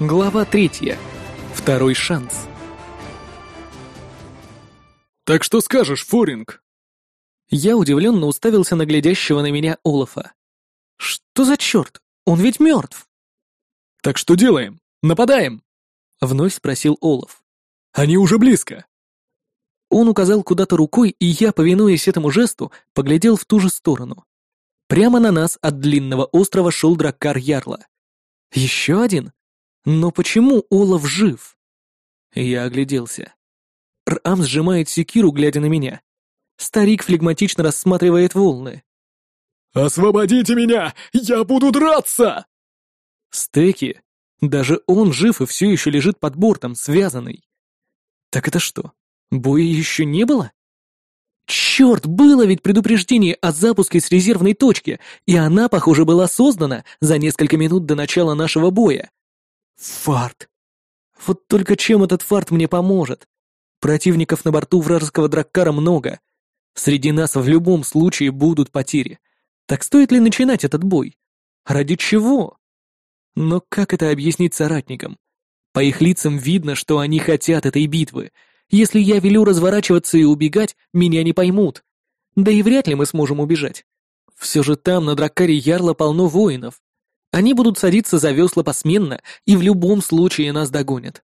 Глава третья. Второй шанс. «Так что скажешь, Форинг?» Я удивленно уставился на глядящего на меня Олафа. «Что за черт? Он ведь мертв!» «Так что делаем? Нападаем?» Вновь спросил Олаф. «Они уже близко!» Он указал куда-то рукой, и я, повинуясь этому жесту, поглядел в ту же сторону. Прямо на нас от длинного острова шел драккар Ярла. Еще один? Но почему Олаф жив? Я огляделся. Рам сжимает секиру, глядя на меня. Старик флегматично рассматривает волны. «Освободите меня! Я буду драться!» Стеки. Даже он жив и все еще лежит под бортом, связанный. Так это что, боя еще не было? Черт, было ведь предупреждение о запуске с резервной точки, и она, похоже, была создана за несколько минут до начала нашего боя. Фарт. Вот только чем этот фарт мне поможет? Противников на борту вражеского драккара много. Среди нас в любом случае будут потери. Так стоит ли начинать этот бой? Ради чего? Но как это объяснить соратникам? По их лицам видно, что они хотят этой битвы. Если я велю разворачиваться и убегать, меня не поймут. Да и вряд ли мы сможем убежать. Все же там, на Драккаре Ярла, полно воинов. Они будут садиться за весла посменно и в любом случае нас догонят.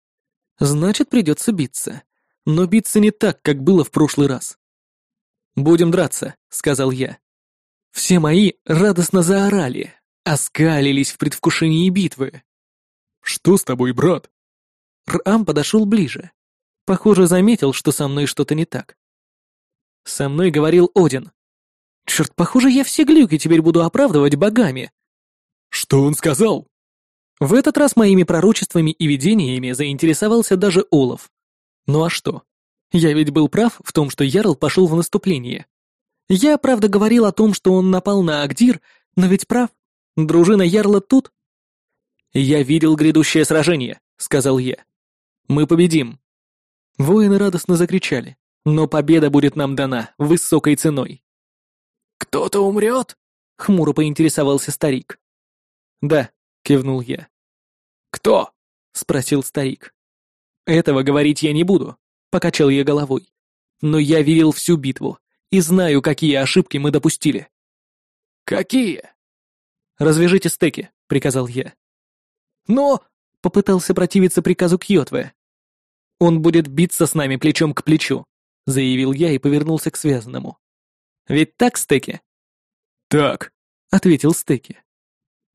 Значит, придется биться. Но биться не так, как было в прошлый раз. «Будем драться», — сказал я. Все мои радостно заорали, оскалились в предвкушении битвы. «Что с тобой, брат?» Рам подошел ближе. Похоже, заметил, что со мной что-то не так. Со мной говорил Один. Черт, похоже, я все глюки теперь буду оправдывать богами. «Что он сказал?» В этот раз моими пророчествами и видениями заинтересовался даже Олаф. Ну а что? Я ведь был прав в том, что Ярл пошел в наступление. Я, правда, говорил о том, что он напал на Агдир, но ведь прав. Дружина Ярла тут. «Я видел грядущее сражение», — сказал я. «Мы победим». Воины радостно закричали, но победа будет нам дана высокой ценой. «Кто-то умрет?» — хмуро поинтересовался старик. «Да», — кивнул я. «Кто?» — спросил старик. «Этого говорить я не буду», — покачал я головой. «Но я видел всю битву и знаю, какие ошибки мы допустили». «Какие?» «Развяжите стеки», — приказал я. «Но...» — попытался противиться приказу Кьотве. «Он будет биться с нами плечом к плечу», — заявил я и повернулся к связанному. «Ведь так, стеки?» «Так», — ответил стеки.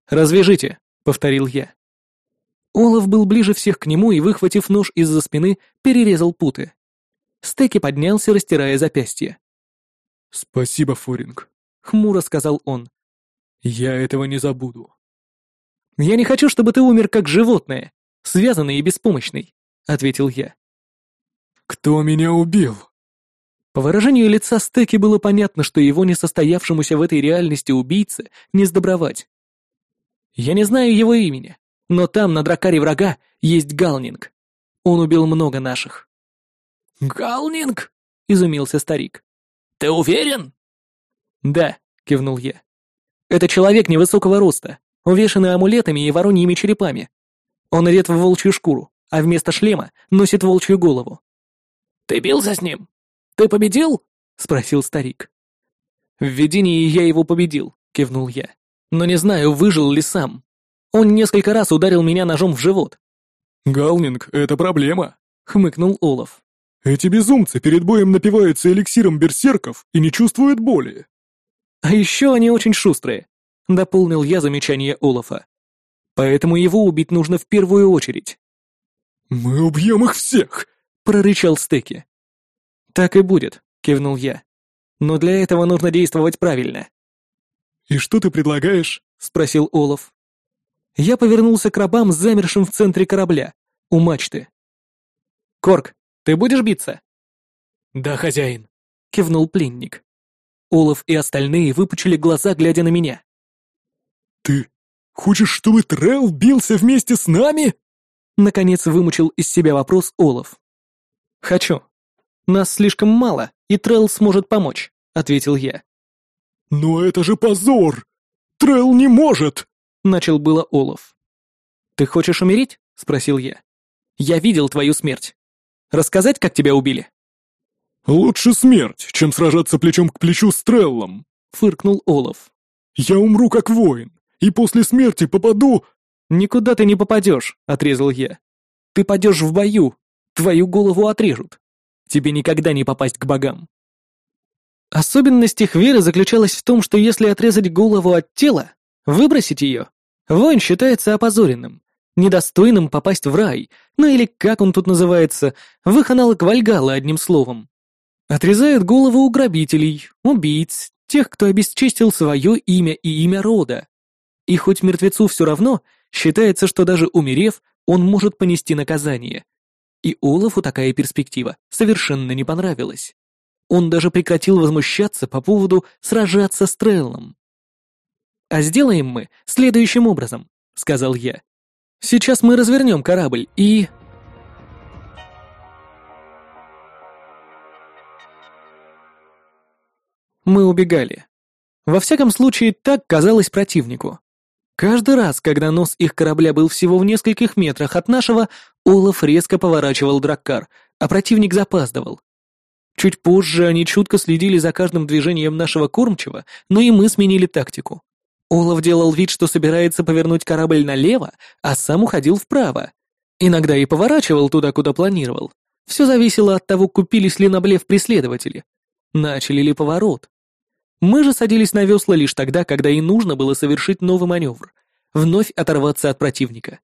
«Развяжите», — повторил я. Олаф был ближе всех к нему и, выхватив нож из-за спины, перерезал путы. Стеки поднялся, растирая запястье. «Спасибо, Форинг», — хмуро сказал он. «Я этого не забуду». «Я не хочу, чтобы ты умер как животное, связанный и беспомощный», — ответил я. «Кто меня убил?» По выражению лица Стеки было понятно, что его несостоявшемуся в этой реальности убийце не сдобровать. Я не знаю его имени, но там, на дракаре врага, есть Галнинг. Он убил много наших». «Галнинг?» — изумился старик. «Ты уверен?» «Да», — кивнул я. «Это человек невысокого роста, увешанный амулетами и вороньими черепами. Он одет в волчью шкуру, а вместо шлема носит волчью голову». «Ты бился с ним? Ты победил?» — спросил старик. «В видении я его победил», — кивнул я но не знаю, выжил ли сам. Он несколько раз ударил меня ножом в живот. «Галнинг — это проблема», — хмыкнул Олаф. «Эти безумцы перед боем напиваются эликсиром берсерков и не чувствуют боли». «А еще они очень шустрые», — дополнил я замечание Олафа. «Поэтому его убить нужно в первую очередь». «Мы убьем их всех!» — прорычал Стеки. «Так и будет», — кивнул я. «Но для этого нужно действовать правильно. «И что ты предлагаешь?» — спросил Олаф. Я повернулся к рабам, замершим в центре корабля, у мачты. «Корк, ты будешь биться?» «Да, хозяин», — кивнул пленник. Олаф и остальные выпучили глаза, глядя на меня. «Ты хочешь, чтобы Трелл бился вместе с нами?» Наконец вымучил из себя вопрос Олаф. «Хочу. Нас слишком мало, и Трелл сможет помочь», — ответил я. «Но это же позор! Трелл не может!» — начал было Олаф. «Ты хочешь умереть?» спросил я. «Я видел твою смерть. Рассказать, как тебя убили?» «Лучше смерть, чем сражаться плечом к плечу с Треллом», — фыркнул Олаф. «Я умру как воин, и после смерти попаду...» «Никуда ты не попадешь», — отрезал я. «Ты падешь в бою, твою голову отрежут. Тебе никогда не попасть к богам». Особенность их веры заключалась в том, что если отрезать голову от тела, выбросить ее, воин считается опозоренным, недостойным попасть в рай, ну или как он тут называется, в их аналог одним словом. Отрезают голову у грабителей, убийц, тех, кто обесчестил свое имя и имя рода. И хоть мертвецу все равно, считается, что даже умерев, он может понести наказание. И Олафу такая перспектива совершенно не понравилась. Он даже прекратил возмущаться по поводу сражаться с Треллом. «А сделаем мы следующим образом», — сказал я. «Сейчас мы развернем корабль и...» Мы убегали. Во всяком случае, так казалось противнику. Каждый раз, когда нос их корабля был всего в нескольких метрах от нашего, Олаф резко поворачивал драккар, а противник запаздывал. Чуть позже они чутко следили за каждым движением нашего кормчего, но и мы сменили тактику. Олаф делал вид, что собирается повернуть корабль налево, а сам уходил вправо. Иногда и поворачивал туда, куда планировал. Все зависело от того, купились ли на блеф преследователи. Начали ли поворот. Мы же садились на весла лишь тогда, когда и нужно было совершить новый маневр, вновь оторваться от противника.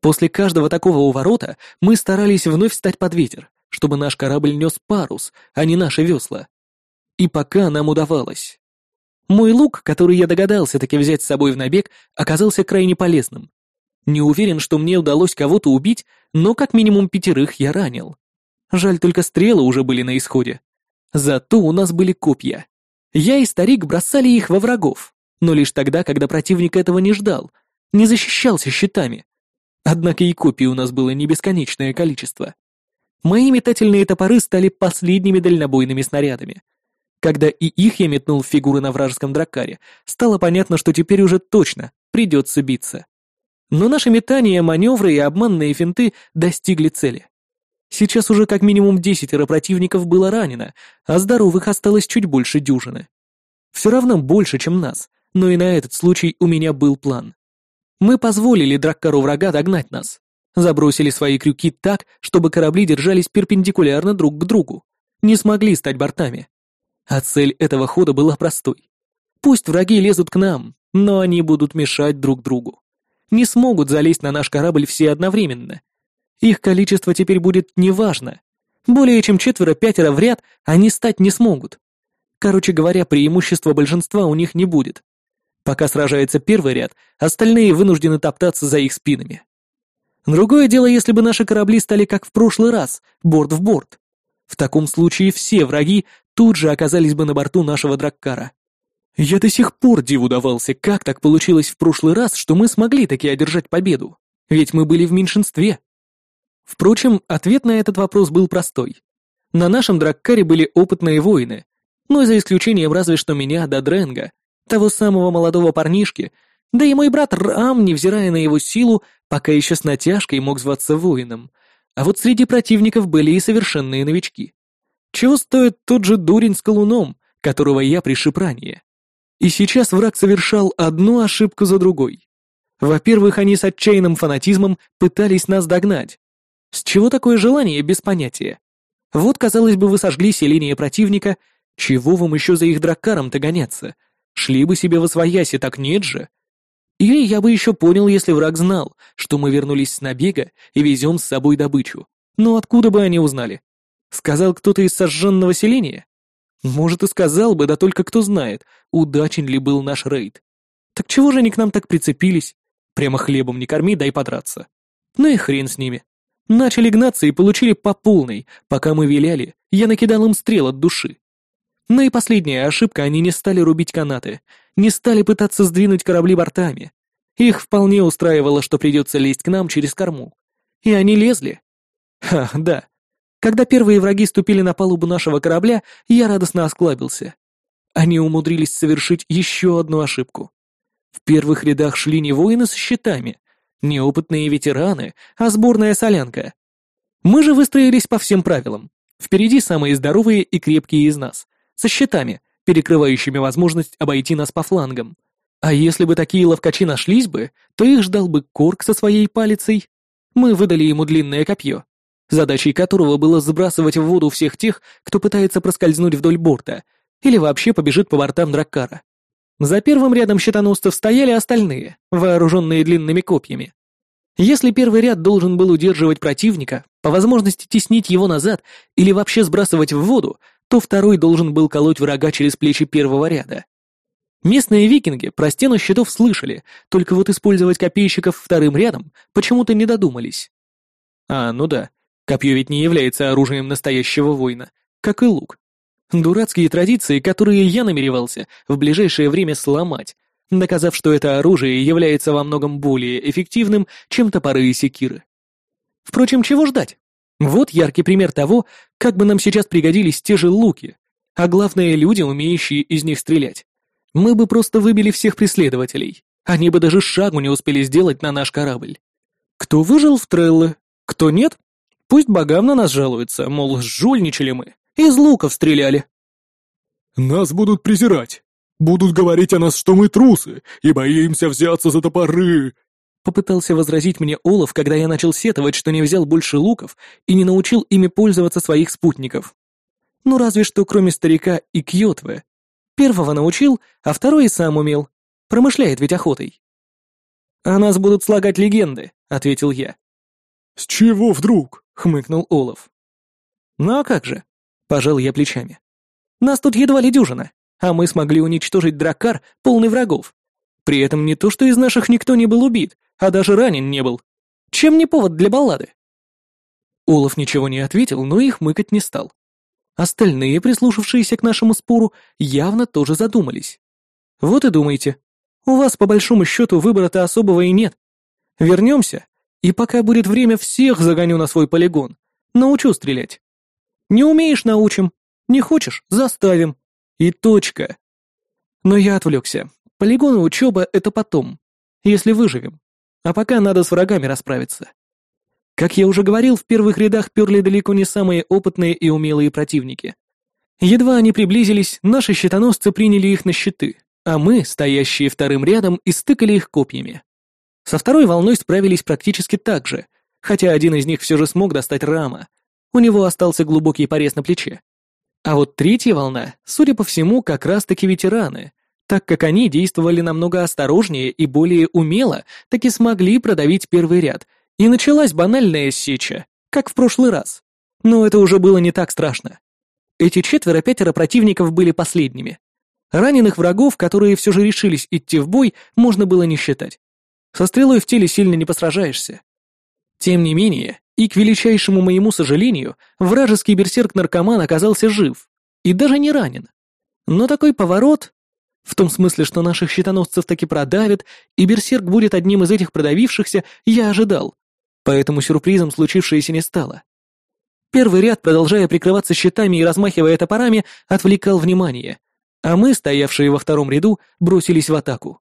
После каждого такого уворота мы старались вновь встать под ветер, чтобы наш корабль нес парус, а не наши весла. И пока нам удавалось. Мой лук, который я догадался таки взять с собой в набег, оказался крайне полезным. Не уверен, что мне удалось кого-то убить, но как минимум пятерых я ранил. Жаль, только стрелы уже были на исходе. Зато у нас были копья. Я и старик бросали их во врагов, но лишь тогда, когда противник этого не ждал, не защищался щитами. Однако и копий у нас было не бесконечное количество. Мои метательные топоры стали последними дальнобойными снарядами. Когда и их я метнул в фигуры на вражеском дракаре, стало понятно, что теперь уже точно придется биться. Но наши метания, маневры и обманные финты достигли цели. Сейчас уже как минимум десятеро противников было ранено, а здоровых осталось чуть больше дюжины. Все равно больше, чем нас, но и на этот случай у меня был план. Мы позволили драккару врага догнать нас. Забросили свои крюки так, чтобы корабли держались перпендикулярно друг к другу. Не смогли стать бортами. А цель этого хода была простой. Пусть враги лезут к нам, но они будут мешать друг другу. Не смогут залезть на наш корабль все одновременно. Их количество теперь будет неважно. Более чем четверо-пятеро в ряд они стать не смогут. Короче говоря, преимущества большинства у них не будет. Пока сражается первый ряд, остальные вынуждены топтаться за их спинами. Другое дело, если бы наши корабли стали как в прошлый раз, борт в борт. В таком случае все враги тут же оказались бы на борту нашего драккара. Я до сих пор диву давался, как так получилось в прошлый раз, что мы смогли таки одержать победу. Ведь мы были в меньшинстве. Впрочем, ответ на этот вопрос был простой. На нашем драккаре были опытные воины, но за исключением разве что меня да Дренга, того самого молодого парнишки, да и мой брат Рам, невзирая на его силу, пока еще с натяжкой мог зваться воином. А вот среди противников были и совершенные новички. Чего стоит тот же дурень с колуном, которого я пришиб ранее. И сейчас враг совершал одну ошибку за другой. Во-первых, они с отчаянным фанатизмом пытались нас догнать. С чего такое желание, без понятия? Вот, казалось бы, вы сожгли селение противника, чего вам еще за их драккаром-то гоняться? Шли бы себе во свояси, так нет же. Или я бы еще понял, если враг знал, что мы вернулись с набега и везем с собой добычу. Но откуда бы они узнали? Сказал кто-то из сожженного селения? Может, и сказал бы, да только кто знает, удачен ли был наш рейд. Так чего же они к нам так прицепились? Прямо хлебом не корми, дай подраться. Ну и хрен с ними. Начали гнаться и получили по полной. Пока мы виляли, я накидал им стрел от души. Ну и последняя ошибка, они не стали рубить канаты, не стали пытаться сдвинуть корабли бортами. Их вполне устраивало, что придется лезть к нам через корму. И они лезли. Ха, да. Когда первые враги ступили на палубу нашего корабля, я радостно осклабился. Они умудрились совершить еще одну ошибку. В первых рядах шли не воины с щитами. Неопытные ветераны, а сборная солянка. Мы же выстроились по всем правилам. Впереди самые здоровые и крепкие из нас, со щитами, перекрывающими возможность обойти нас по флангам. А если бы такие ловкачи нашлись бы, то их ждал бы Корк со своей палицей. Мы выдали ему длинное копье, задачей которого было сбрасывать в воду всех тех, кто пытается проскользнуть вдоль борта или вообще побежит по бортам Драккара. За первым рядом щитоносцев стояли остальные, вооруженные длинными копьями. Если первый ряд должен был удерживать противника, по возможности теснить его назад или вообще сбрасывать в воду, то второй должен был колоть врага через плечи первого ряда. Местные викинги про стену щитов слышали, только вот использовать копейщиков вторым рядом почему-то не додумались. А, ну да, копье ведь не является оружием настоящего воина, как и лук. Дурацкие традиции, которые я намеревался в ближайшее время сломать, доказав, что это оружие является во многом более эффективным, чем топоры и секиры. Впрочем, чего ждать? Вот яркий пример того, как бы нам сейчас пригодились те же луки, а главное, люди, умеющие из них стрелять. Мы бы просто выбили всех преследователей. Они бы даже шагу не успели сделать на наш корабль. Кто выжил в Треллы, кто нет, пусть богам на нас жалуются, мол, жульничали мы, из луков стреляли. Нас будут презирать. Будут говорить о нас, что мы трусы, и боимся взяться за топоры. Попытался возразить мне Олаф, когда я начал сетовать, что не взял больше луков и не научил ими пользоваться своих спутников. Ну разве что кроме старика и Кьотве, Первого научил, а второй и сам умел. Промышляет ведь охотой. «О нас будут слагать легенды», — ответил я. «С чего вдруг?» — хмыкнул Олаф. «Ну а как же?» — пожал я плечами. «Нас тут едва ли дюжина, а мы смогли уничтожить драккар, полный врагов. При этом не то, что из наших никто не был убит, а даже ранен не был. Чем не повод для баллады?» Олаф ничего не ответил, но и хмыкать не стал. Остальные, прислушавшиеся к нашему спору, явно тоже задумались. Вот и думайте. У вас, по большому счету, выбора-то особого и нет. Вернемся, и пока будет время, всех загоню на свой полигон. Научу стрелять. Не умеешь — научим. Не хочешь — заставим. И точка. Но я отвлекся. Полигон и учеба — это потом, если выживем. А пока надо с врагами расправиться. Как я уже говорил, в первых рядах перли далеко не самые опытные и умелые противники. Едва они приблизились, наши щитоносцы приняли их на щиты, а мы, стоящие вторым рядом, истыкали их копьями. Со второй волной справились практически так же, хотя один из них все же смог достать рама. У него остался глубокий порез на плече. А вот третья волна, судя по всему, как раз-таки ветераны, так как они действовали намного осторожнее и более умело, так и смогли продавить первый ряд — и началась банальная сеча, как в прошлый раз. Но это уже было не так страшно. Эти четверо-пятеро противников были последними. Раненых врагов, которые все же решились идти в бой, можно было не считать. Со стрелой в теле сильно не посражаешься. Тем не менее, и к величайшему моему сожалению, вражеский берсерк-наркоман оказался жив и даже не ранен. Но такой поворот, в том смысле, что наших щитоносцев таки продавят, и берсерк будет одним из этих продавившихся, я ожидал поэтому сюрпризом случившееся не стало. Первый ряд, продолжая прикрываться щитами и размахивая топорами, отвлекал внимание, а мы, стоявшие во втором ряду, бросились в атаку.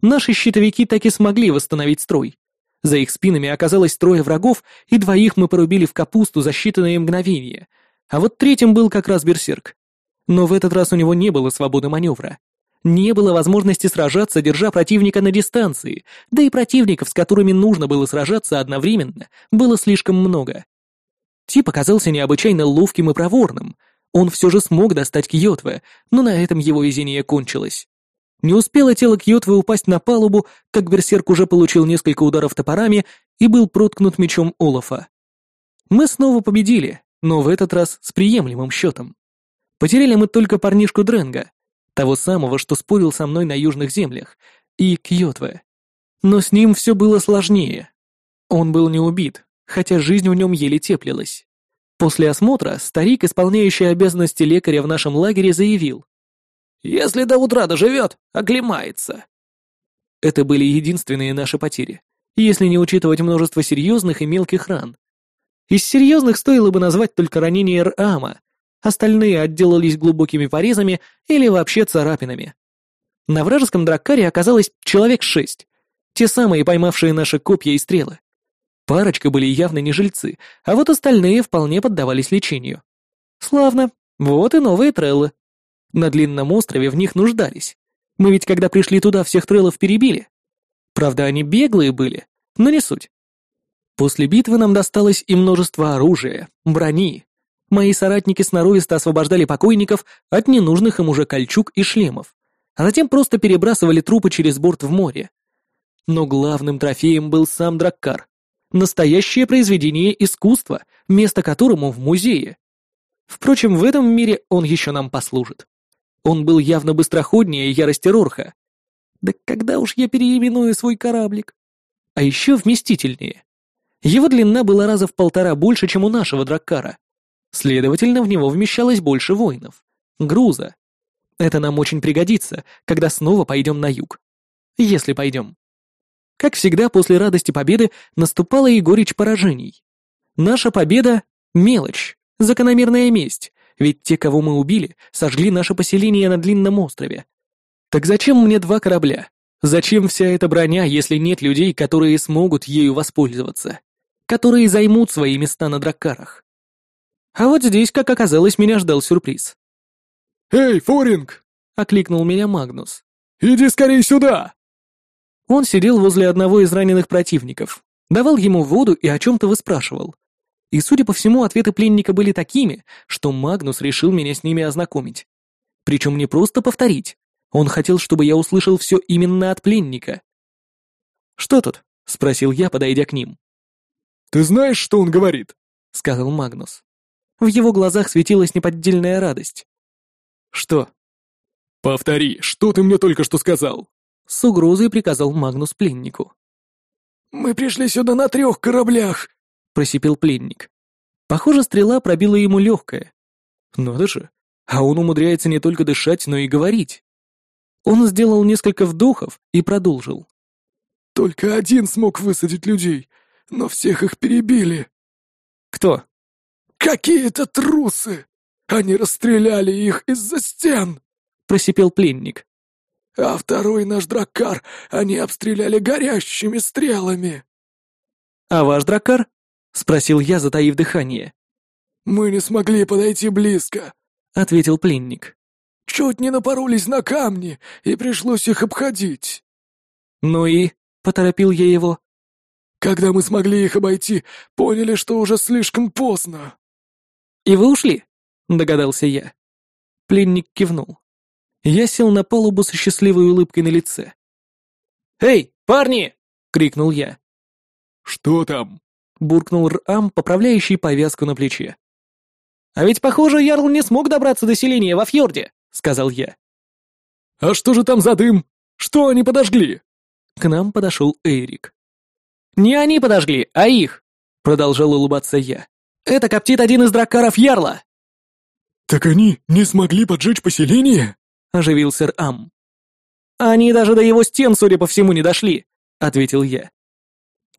Наши щитовики так и смогли восстановить строй. За их спинами оказалось трое врагов, и двоих мы порубили в капусту за считанные мгновения, а вот третьим был как раз берсерк. Но в этот раз у него не было свободы маневра. Не было возможности сражаться, держа противника на дистанции, да и противников, с которыми нужно было сражаться одновременно, было слишком много. Тип оказался необычайно ловким и проворным. Он все же смог достать Кьотве, но на этом его везение кончилось. Не успело тело Кьотве упасть на палубу, как Берсерк уже получил несколько ударов топорами и был проткнут мечом Олафа. Мы снова победили, но в этот раз с приемлемым счетом. Потеряли мы только парнишку Дренга, того самого, что спорил со мной на южных землях, и Кьотве. Но с ним все было сложнее. Он был не убит, хотя жизнь в нем еле теплилась. После осмотра старик, исполняющий обязанности лекаря в нашем лагере, заявил. «Если до утра доживет, оклемается». Это были единственные наши потери, если не учитывать множество серьезных и мелких ран. Из серьезных стоило бы назвать только ранение Рама, остальные отделались глубокими порезами или вообще царапинами. На вражеском драккаре оказалось человек шесть. Те самые, поймавшие наши копья и стрелы. Парочка были явно не жильцы, а вот остальные вполне поддавались лечению. Славно. Вот и новые треллы. На длинном острове в них нуждались. Мы ведь когда пришли туда, всех треллов перебили. Правда, они беглые были, но не суть. После битвы нам досталось и множество оружия, брони. Мои соратники сноровисто освобождали покойников от ненужных им уже кольчуг и шлемов, а затем просто перебрасывали трупы через борт в море. Но главным трофеем был сам Драккар. Настоящее произведение искусства, место которому в музее. Впрочем, в этом мире он еще нам послужит. Он был явно быстроходнее ярости Рорха. Да когда уж я переименую свой кораблик? А еще вместительнее. Его длина была раза в полтора больше, чем у нашего Драккара. Следовательно, в него вмещалось больше воинов. Груза. Это нам очень пригодится, когда снова пойдем на юг. Если пойдем. Как всегда, после радости победы наступала и горечь поражений. Наша победа — мелочь, закономерная месть, ведь те, кого мы убили, сожгли наше поселение на длинном острове. Так зачем мне два корабля? Зачем вся эта броня, если нет людей, которые смогут ею воспользоваться? Которые займут свои места на драккарах? А вот здесь, как оказалось, меня ждал сюрприз. «Эй, Форинг!» — окликнул меня Магнус. «Иди скорее сюда!» Он сидел возле одного из раненых противников, давал ему воду и о чем-то выспрашивал. И, судя по всему, ответы пленника были такими, что Магнус решил меня с ними ознакомить. Причем не просто повторить. Он хотел, чтобы я услышал все именно от пленника. «Что тут?» — спросил я, подойдя к ним. «Ты знаешь, что он говорит?» — сказал Магнус. В его глазах светилась неподдельная радость. «Что?» «Повтори, что ты мне только что сказал?» С угрозой приказал Магнус пленнику. «Мы пришли сюда на трех кораблях», — просипел пленник. Похоже, стрела пробила ему легкое. Надо же, а он умудряется не только дышать, но и говорить. Он сделал несколько вдохов и продолжил. «Только один смог высадить людей, но всех их перебили». «Кто?» «Какие-то трусы! Они расстреляли их из-за стен!» — просипел пленник. «А второй наш драккар они обстреляли горящими стрелами!» «А ваш драккар?» — спросил я, затаив дыхание. «Мы не смогли подойти близко», — ответил пленник. «Чуть не напоролись на камни, и пришлось их обходить». «Ну и?» — поторопил я его. «Когда мы смогли их обойти, поняли, что уже слишком поздно». «И вы ушли?» — догадался я. Пленник кивнул. Я сел на палубу со счастливой улыбкой на лице. «Эй, парни!» — крикнул я. «Что там?» — буркнул Рам, поправляющий повязку на плече. «А ведь, похоже, Ярл не смог добраться до селения во фьорде», — сказал я. «А что же там за дым? Что они подожгли?» К нам подошел Эрик. «Не они подожгли, а их!» — продолжал улыбаться я. Это коптит один из драккаров Ярла!» «Так они не смогли поджечь поселение?» — оживился Ам. «Они даже до его стен, судя по всему, не дошли», — ответил я.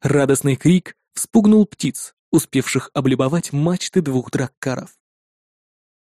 Радостный крик вспугнул птиц, успевших облюбовать мачты двух драккаров.